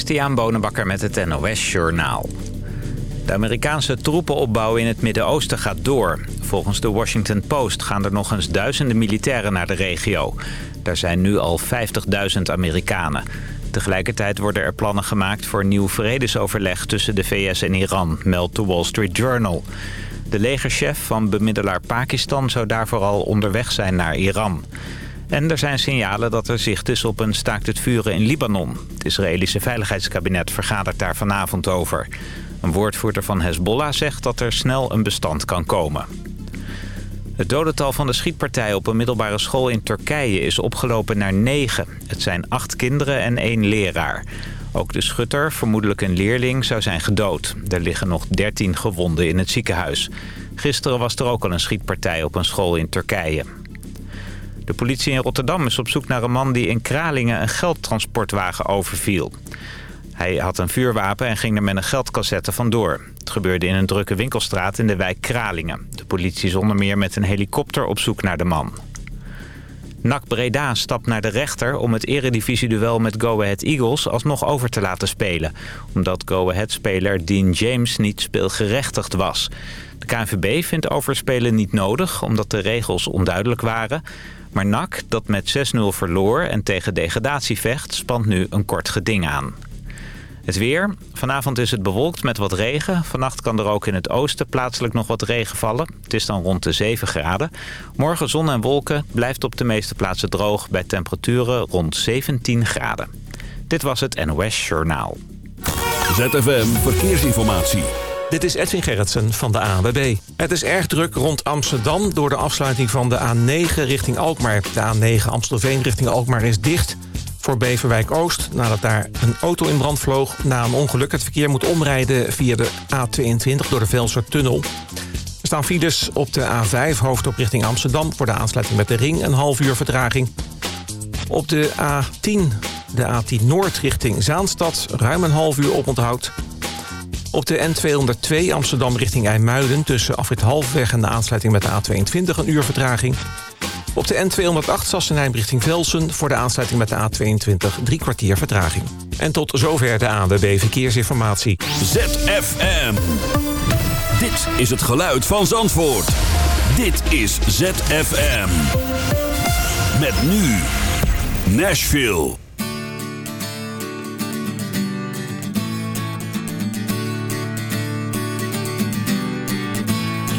Christian Bonenbakker met het NOS Journaal. De Amerikaanse troepenopbouw in het Midden-Oosten gaat door. Volgens de Washington Post gaan er nog eens duizenden militairen naar de regio. Daar zijn nu al 50.000 Amerikanen. Tegelijkertijd worden er plannen gemaakt voor nieuw vredesoverleg tussen de VS en Iran, meldt de Wall Street Journal. De legerchef van bemiddelaar Pakistan zou daarvoor al onderweg zijn naar Iran. En er zijn signalen dat er zicht is op een staakt het vuren in Libanon. Het Israëlische Veiligheidskabinet vergadert daar vanavond over. Een woordvoerder van Hezbollah zegt dat er snel een bestand kan komen. Het dodental van de schietpartij op een middelbare school in Turkije is opgelopen naar negen. Het zijn acht kinderen en één leraar. Ook de schutter, vermoedelijk een leerling, zou zijn gedood. Er liggen nog dertien gewonden in het ziekenhuis. Gisteren was er ook al een schietpartij op een school in Turkije. De politie in Rotterdam is op zoek naar een man die in Kralingen een geldtransportwagen overviel. Hij had een vuurwapen en ging er met een geldcassette vandoor. Het gebeurde in een drukke winkelstraat in de wijk Kralingen. De politie is onder meer met een helikopter op zoek naar de man. NAC Breda stapt naar de rechter om het eredivisie-duel met Go Ahead Eagles alsnog over te laten spelen. Omdat Go Ahead-speler Dean James niet speelgerechtigd was. De KNVB vindt overspelen niet nodig omdat de regels onduidelijk waren. Maar NAC, dat met 6-0 verloor en tegen degradatie vecht, spant nu een kort geding aan. Het weer. Vanavond is het bewolkt met wat regen. Vannacht kan er ook in het oosten plaatselijk nog wat regen vallen. Het is dan rond de 7 graden. Morgen zon en wolken blijft op de meeste plaatsen droog... bij temperaturen rond 17 graden. Dit was het NOS Journaal. ZFM Verkeersinformatie. Dit is Edwin Gerritsen van de ANWB. Het is erg druk rond Amsterdam door de afsluiting van de A9 richting Alkmaar. De A9 Amstelveen richting Alkmaar is dicht voor Beverwijk Oost... nadat daar een auto in brand vloog na een ongeluk. Het verkeer moet omrijden via de A22 door de Velsertunnel. Er staan files op de A5 hoofdop richting Amsterdam... voor de aansluiting met de ring, een half uur vertraging. Op de A10, de A10 Noord richting Zaanstad... ruim een half uur oponthoud. Op de N202 Amsterdam richting IJmuiden... tussen Afrit Halfweg en de aansluiting met de A22 een uur vertraging... Op de N208 Sassenheim richting Velsen... voor de aansluiting met de A22 drie kwartier vertraging. En tot zover de ANWB Verkeersinformatie. ZFM. Dit is het geluid van Zandvoort. Dit is ZFM. Met nu Nashville.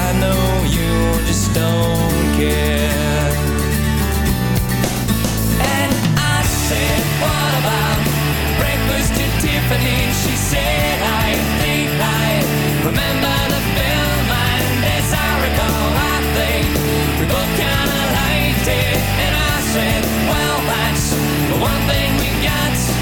I know you just don't care. And I said, what about breakfast at? She said, I think I remember the as I recall, I think we both kinda liked it. And I said, well, that's the one thing we got.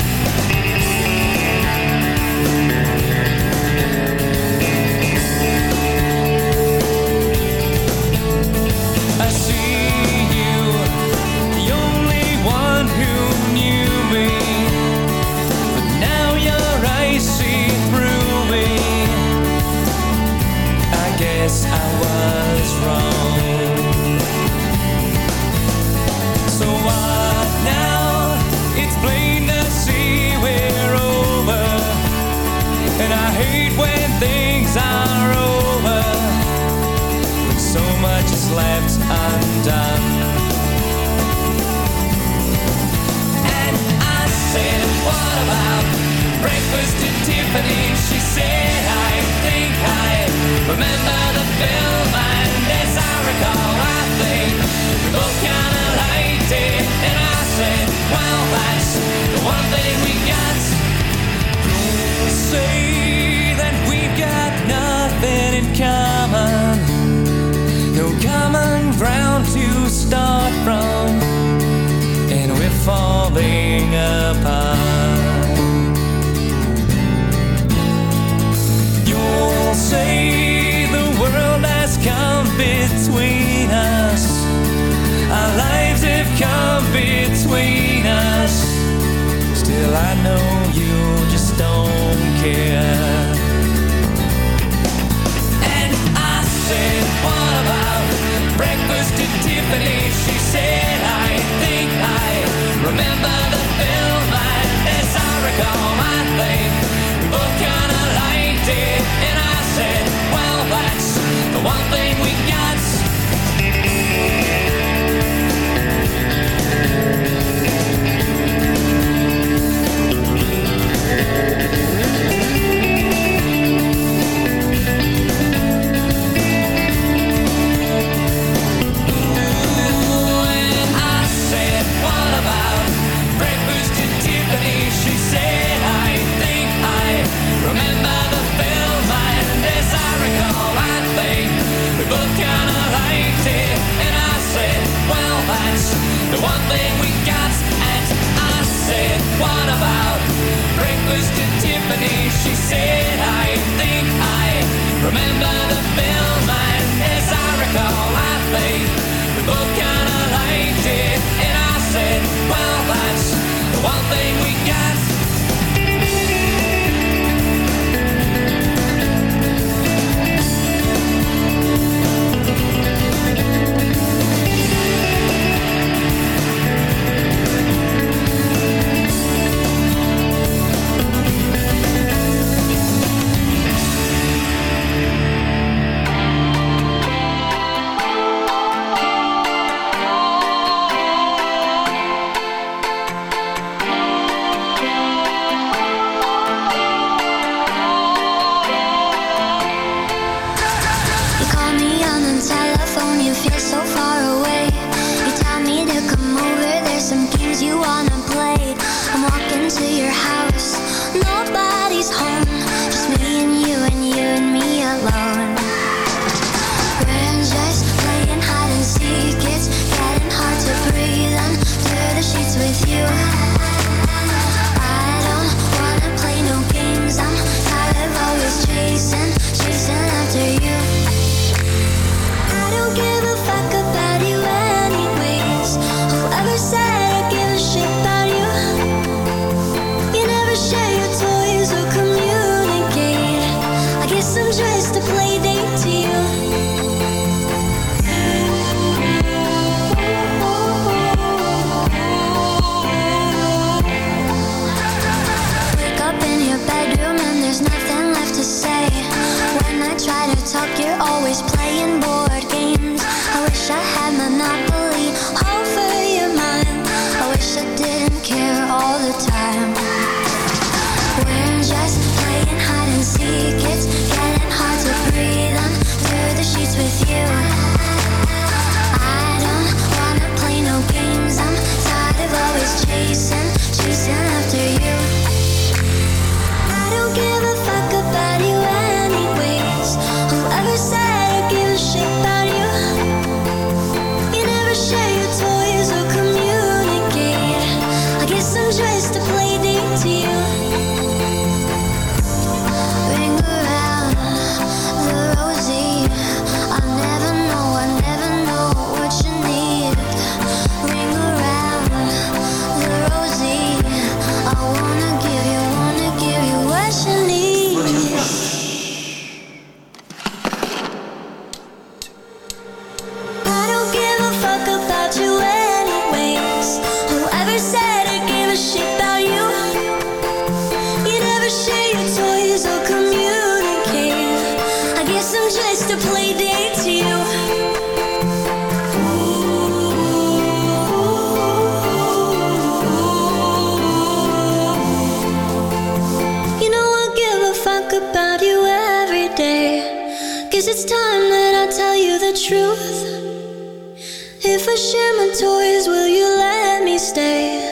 If I share my toys, will you let me stay?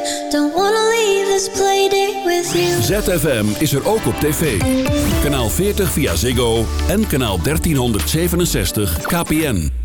ZFM is er ook op tv. Kanaal 40 via Ziggo en kanaal 1367 KPN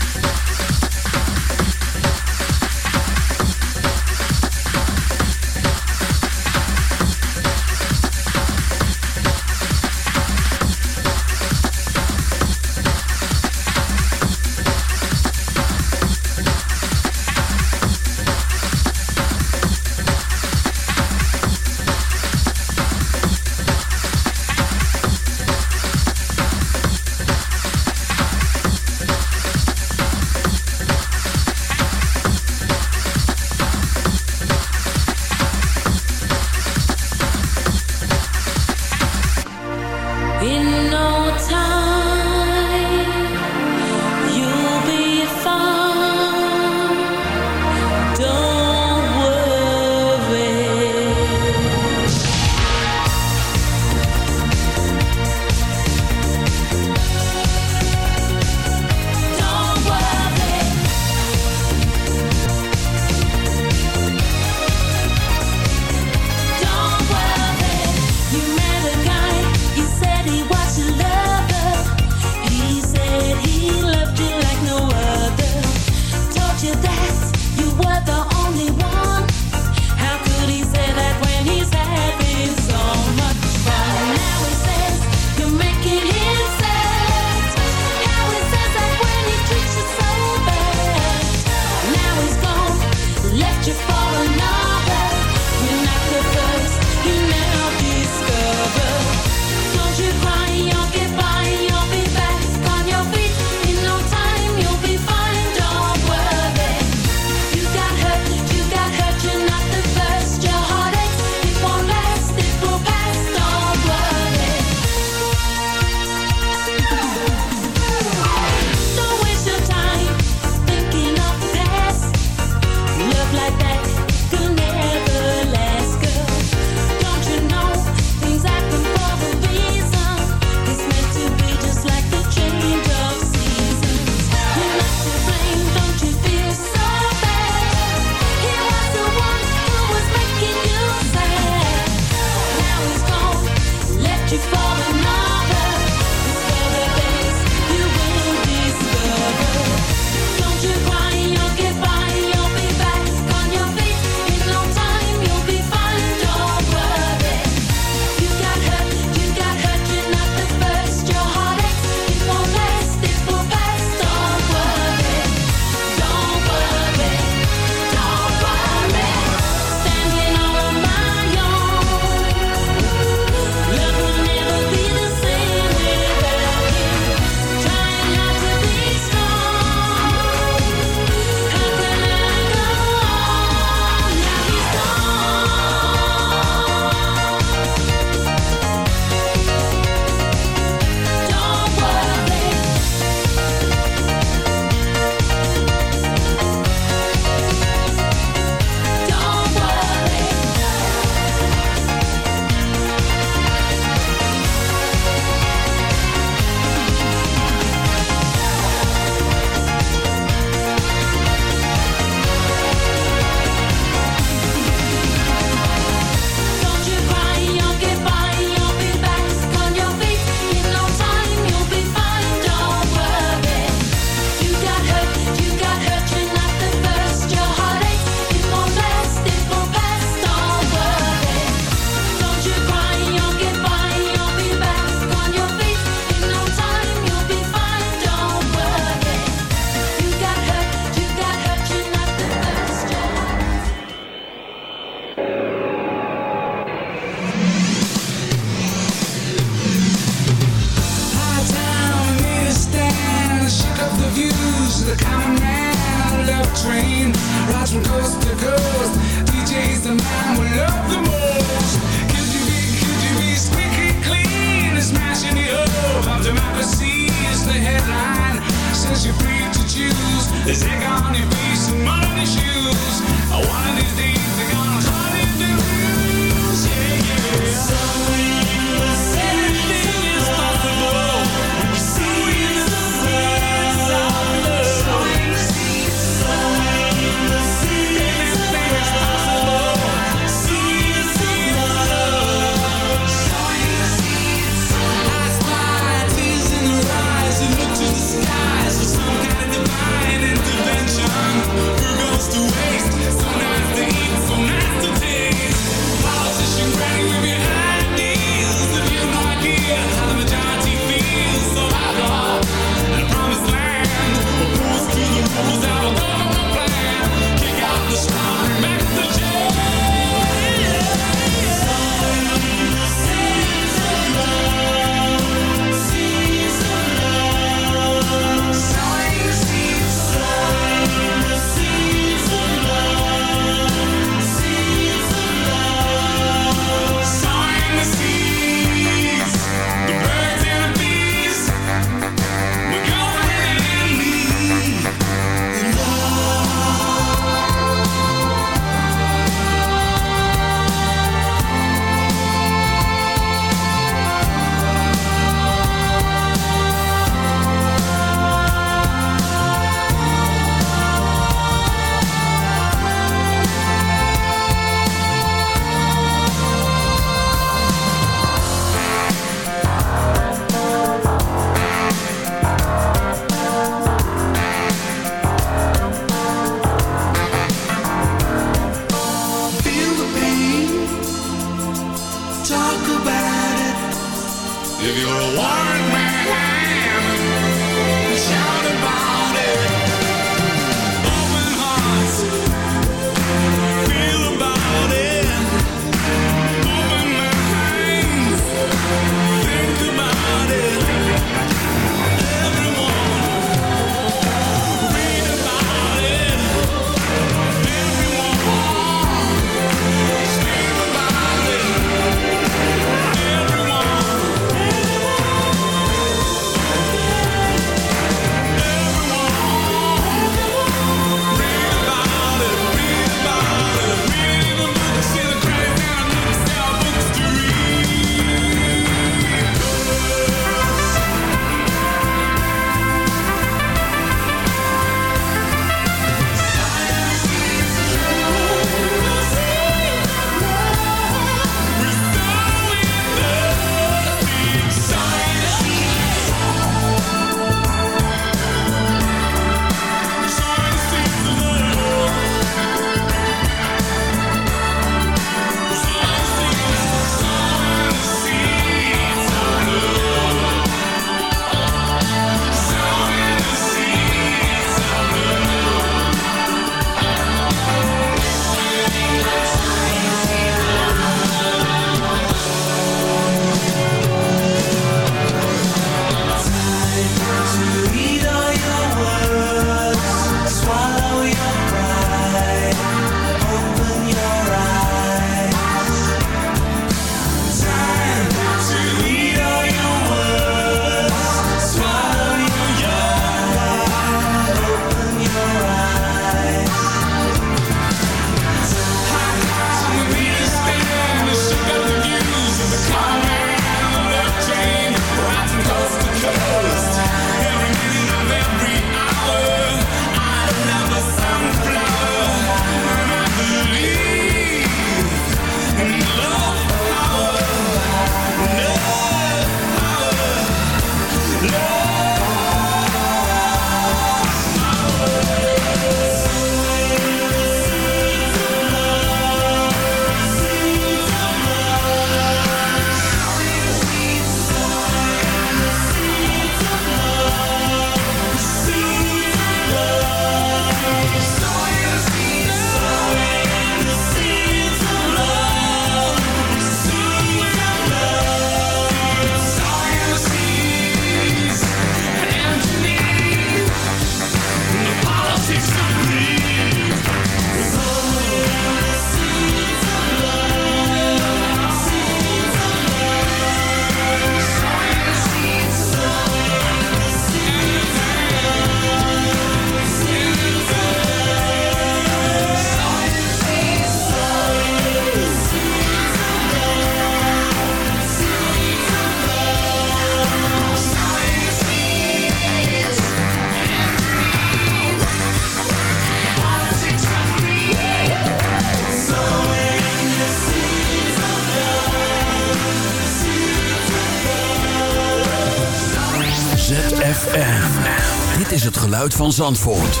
geluid van Zandvoort.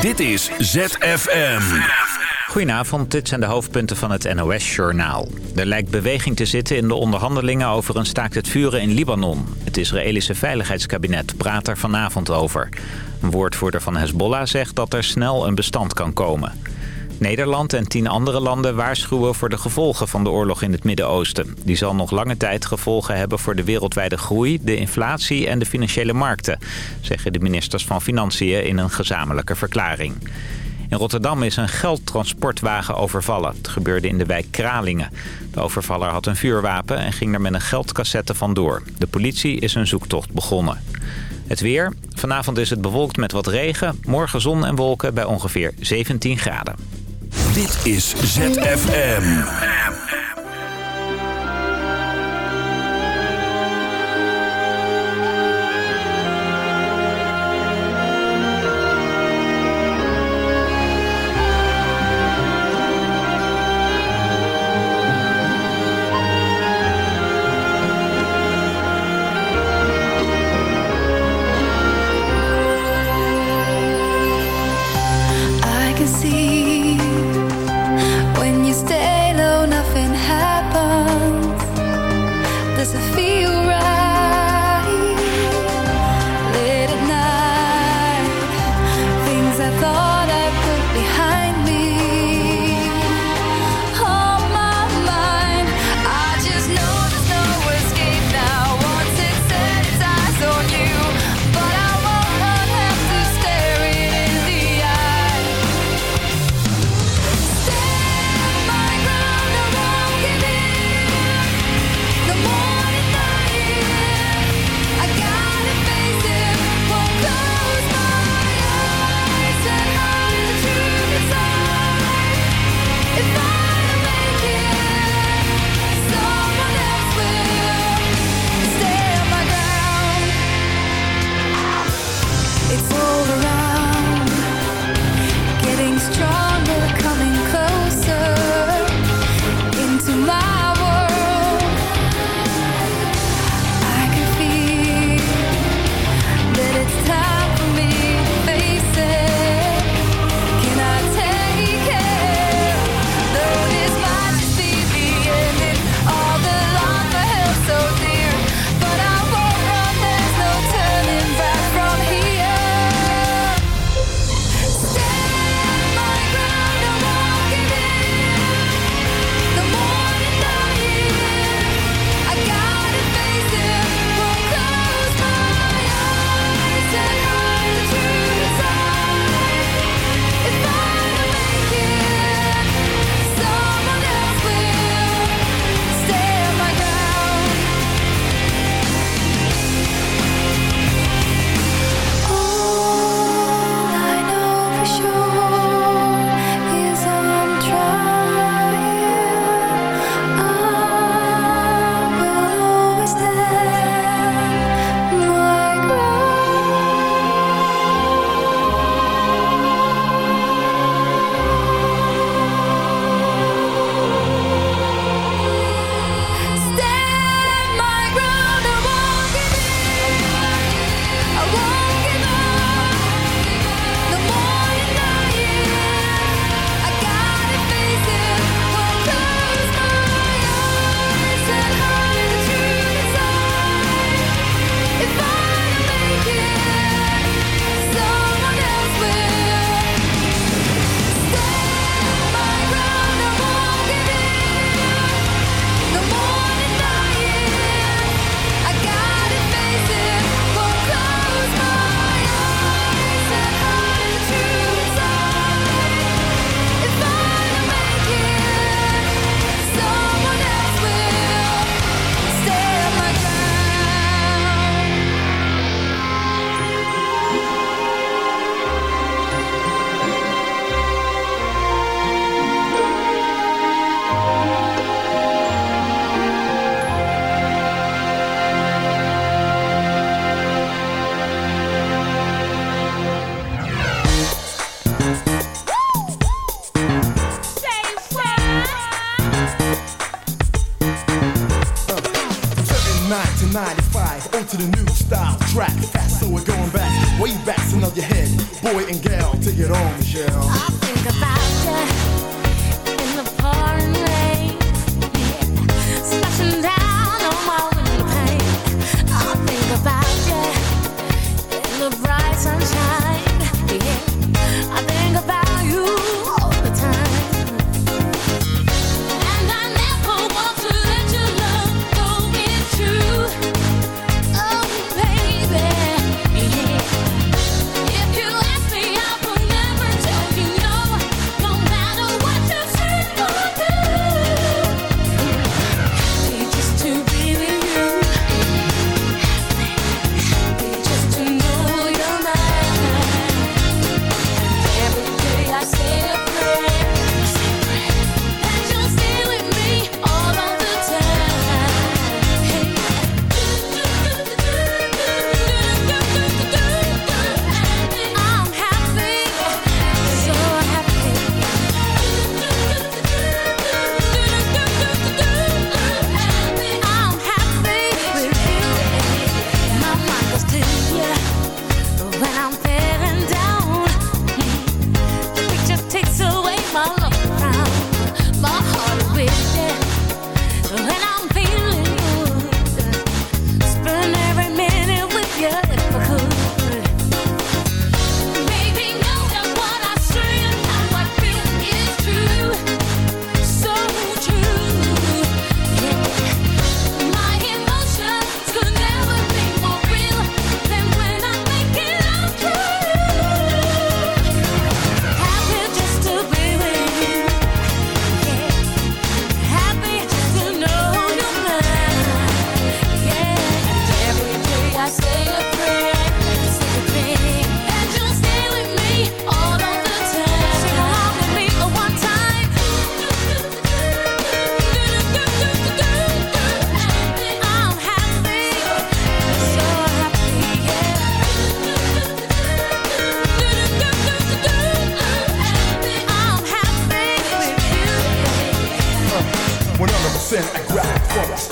Dit is ZFM. Goedenavond, dit zijn de hoofdpunten van het NOS-journaal. Er lijkt beweging te zitten in de onderhandelingen over een staakt het vuren in Libanon. Het Israëlische Veiligheidskabinet praat er vanavond over. Een woordvoerder van Hezbollah zegt dat er snel een bestand kan komen. Nederland en tien andere landen waarschuwen voor de gevolgen van de oorlog in het Midden-Oosten. Die zal nog lange tijd gevolgen hebben voor de wereldwijde groei, de inflatie en de financiële markten, zeggen de ministers van Financiën in een gezamenlijke verklaring. In Rotterdam is een geldtransportwagen overvallen. Het gebeurde in de wijk Kralingen. De overvaller had een vuurwapen en ging er met een geldcassette vandoor. De politie is een zoektocht begonnen. Het weer. Vanavond is het bewolkt met wat regen. Morgen zon en wolken bij ongeveer 17 graden. Dit is ZFM.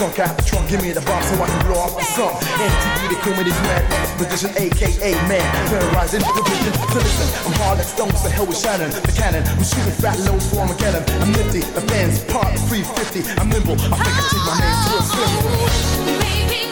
skunk out the trunk, give me the bomb so I can blow off the sun. MTV, the came with his madness position, aka man, terrorizing the vision. So listen, I'm hard like stones, the hell with Shannon, the cannon. I'm shooting fat low for Armageddon. I'm nifty, the fans part 350. I'm nimble, I think I take my name to a swim.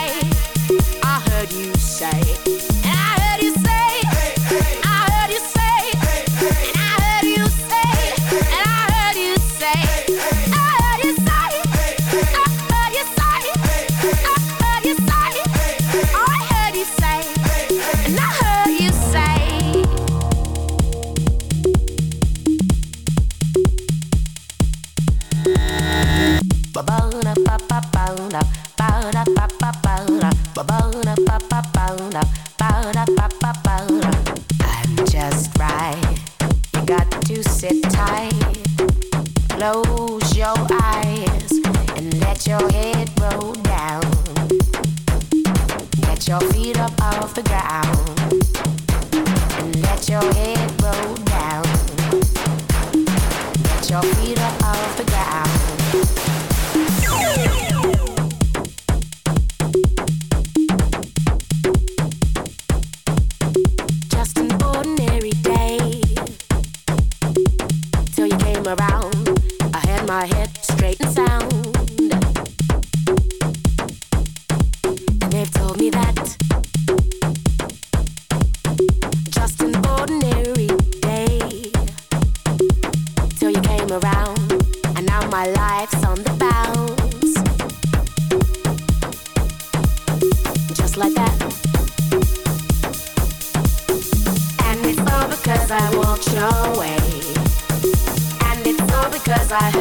I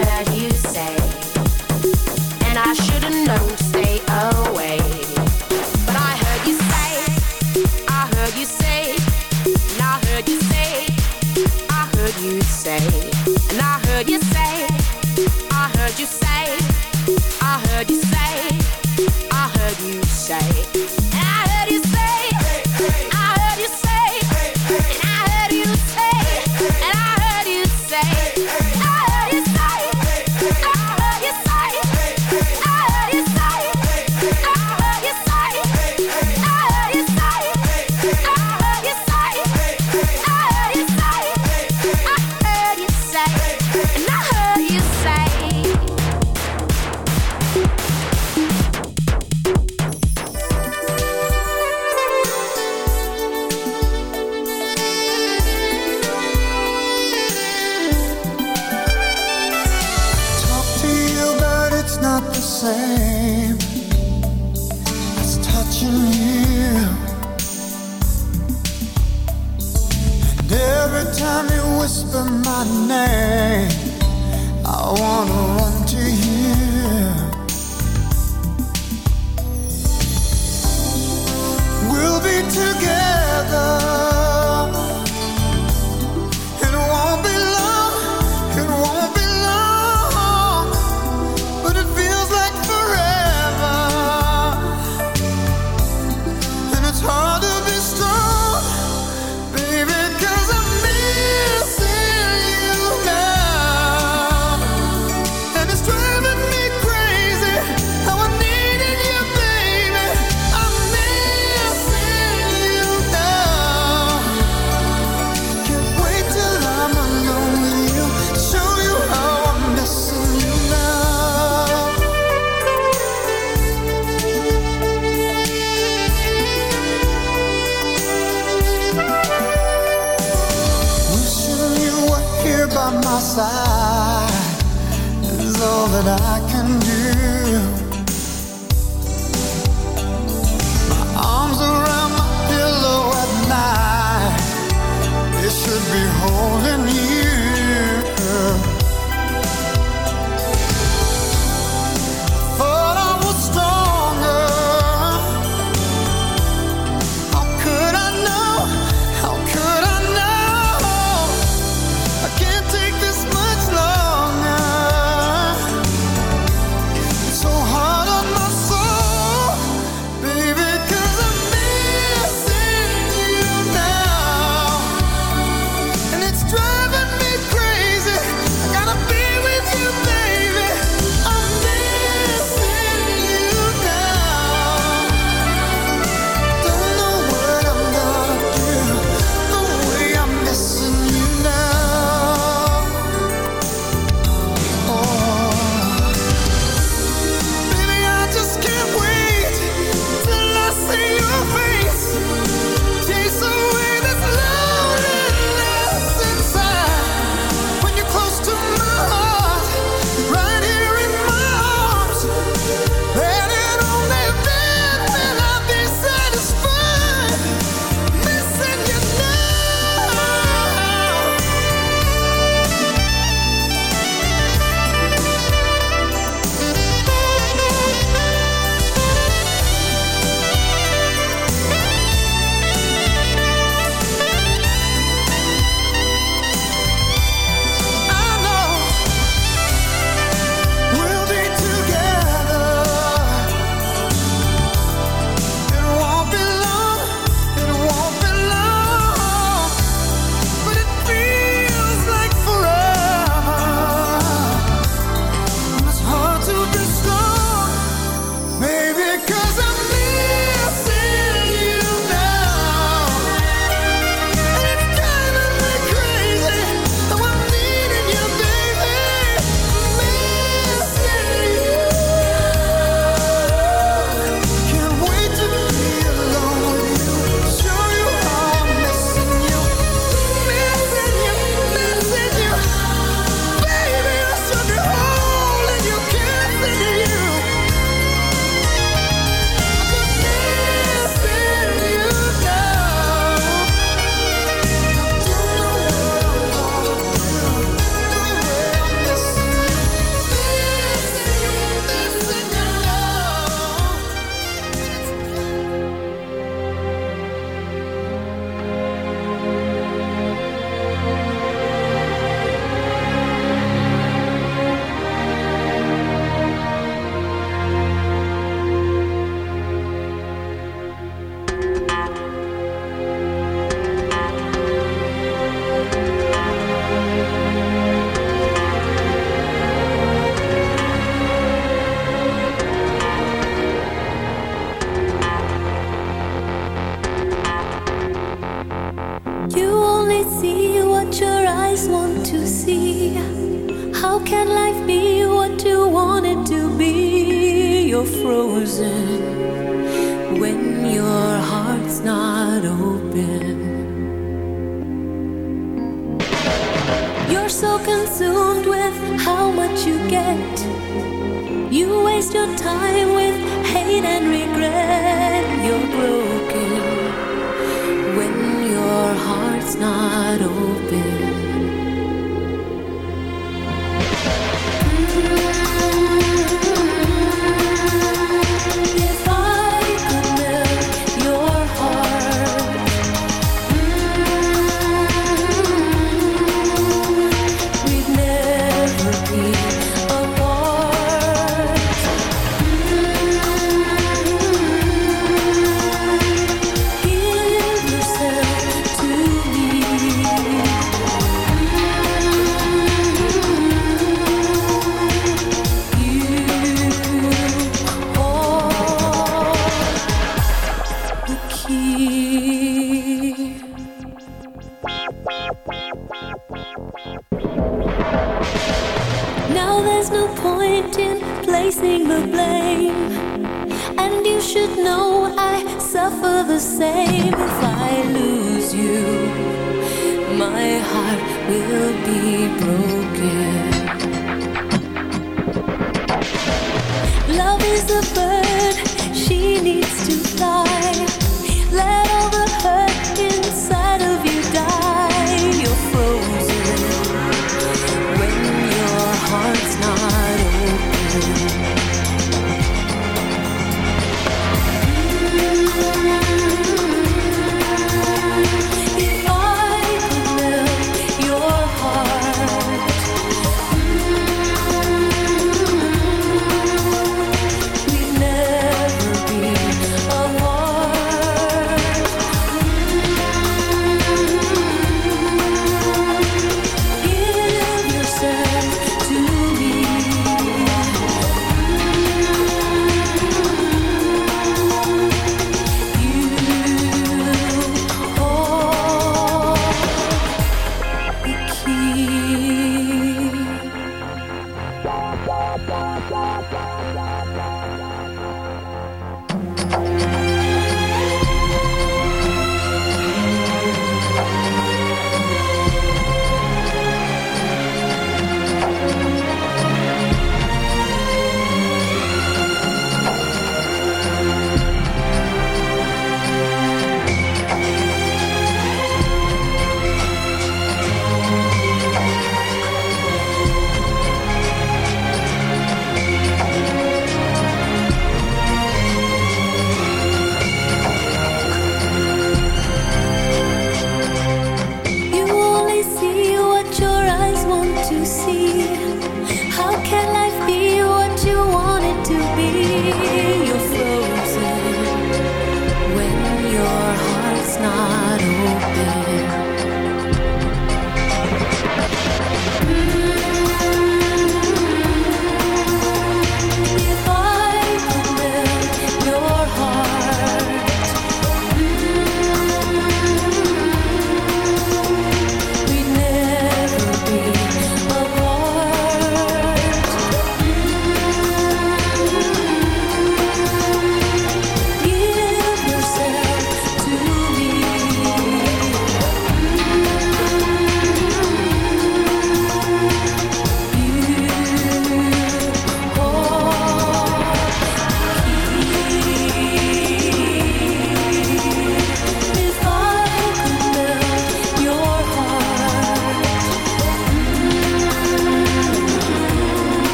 Love is a bird, she needs to fly.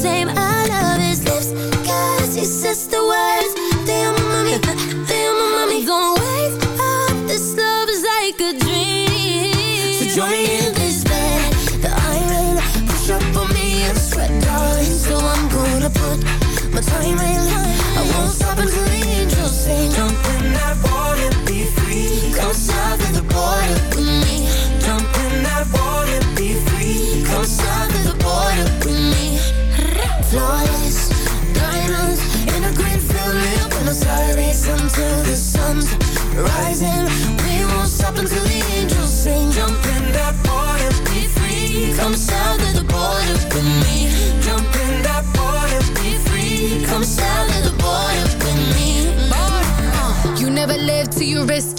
same. I love his lips, cause he says the words. Mami, te amo, mami. Don't wake up, this love is like a dream. So join me in this bed that I'm Push up on me and sweat, darling So I'm gonna put my time in I won't stop until the angels sing Jump in that water, be free Come south of the border with me. Jump in that water, be free Come south Diamonds in a green field the sun's rising. We won't stop until the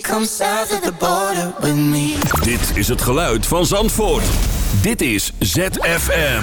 Come south of the border with me Dit is het geluid van Zandvoort. Dit is ZFM.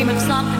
Dream of something